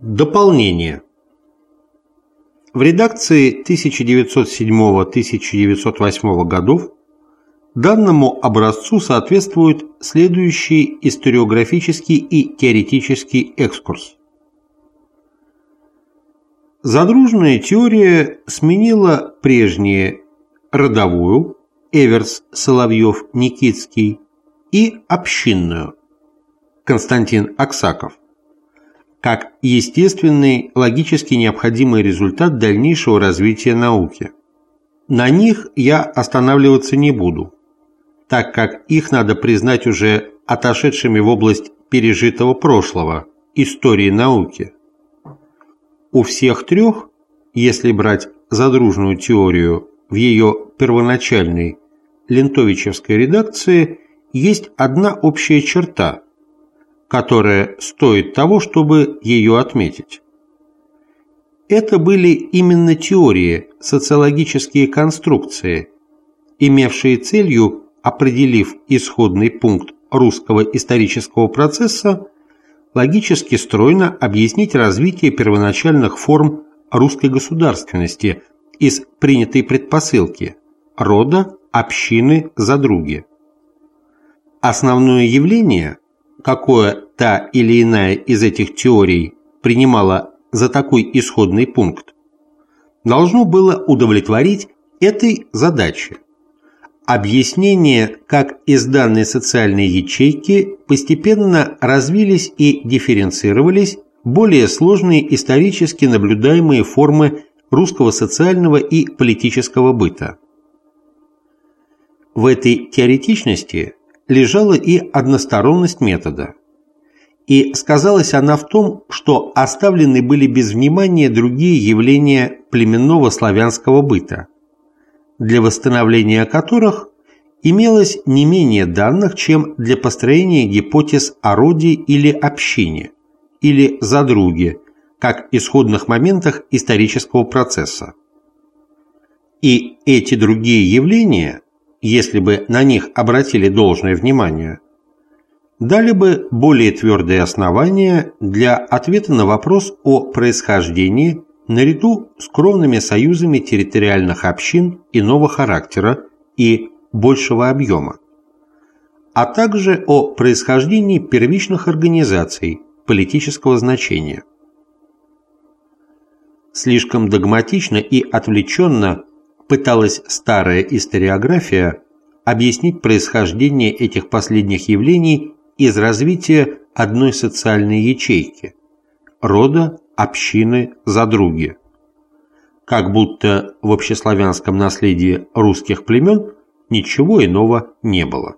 Дополнение. В редакции 1907-1908 годов данному образцу соответствует следующий историографический и теоретический экскурс. Задружная теория сменила прежние родовую Эверс, Соловьев, Никитский и общинную Константин Аксаков как естественный, логически необходимый результат дальнейшего развития науки. На них я останавливаться не буду, так как их надо признать уже отошедшими в область пережитого прошлого, истории науки. У всех трех, если брать задружную теорию в ее первоначальной лентовичевской редакции, есть одна общая черта – которая стоит того, чтобы ее отметить. Это были именно теории, социологические конструкции, имевшие целью, определив исходный пункт русского исторического процесса, логически стройно объяснить развитие первоначальных форм русской государственности из принятой предпосылки – рода, общины, задруги. Основное явление, какое та или иная из этих теорий принимала за такой исходный пункт, должно было удовлетворить этой задаче. Объяснение, как из данной социальной ячейки постепенно развились и дифференцировались более сложные исторически наблюдаемые формы русского социального и политического быта. В этой теоретичности лежала и односторонность метода. И сказалась она в том, что оставлены были без внимания другие явления племенного славянского быта, для восстановления которых имелось не менее данных, чем для построения гипотез о роде или общине, или задруге, как исходных моментах исторического процесса. И эти другие явления если бы на них обратили должное внимание, дали бы более твердые основания для ответа на вопрос о происхождении наряду с кровными союзами территориальных общин иного характера и большего объема, а также о происхождении первичных организаций политического значения. Слишком догматично и отвлеченно пыталась старая историография объяснить происхождение этих последних явлений из развития одной социальной ячейки – рода, общины, задруги. Как будто в общеславянском наследии русских племен ничего иного не было.